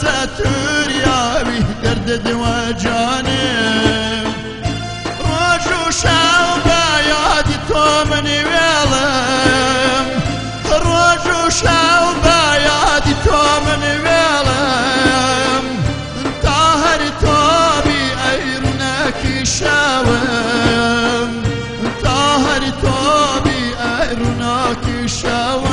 ساتور يا بي درد دواجاني جانم روج يا دي تومني ويلم روج وشاو يا دي مني ويلم طاهر توبي ايرنك شاوم۔ طاهر توبي ايرناكي شاوم۔